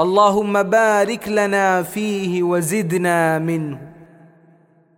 اللهم بارك لنا فيه وزدنا منه.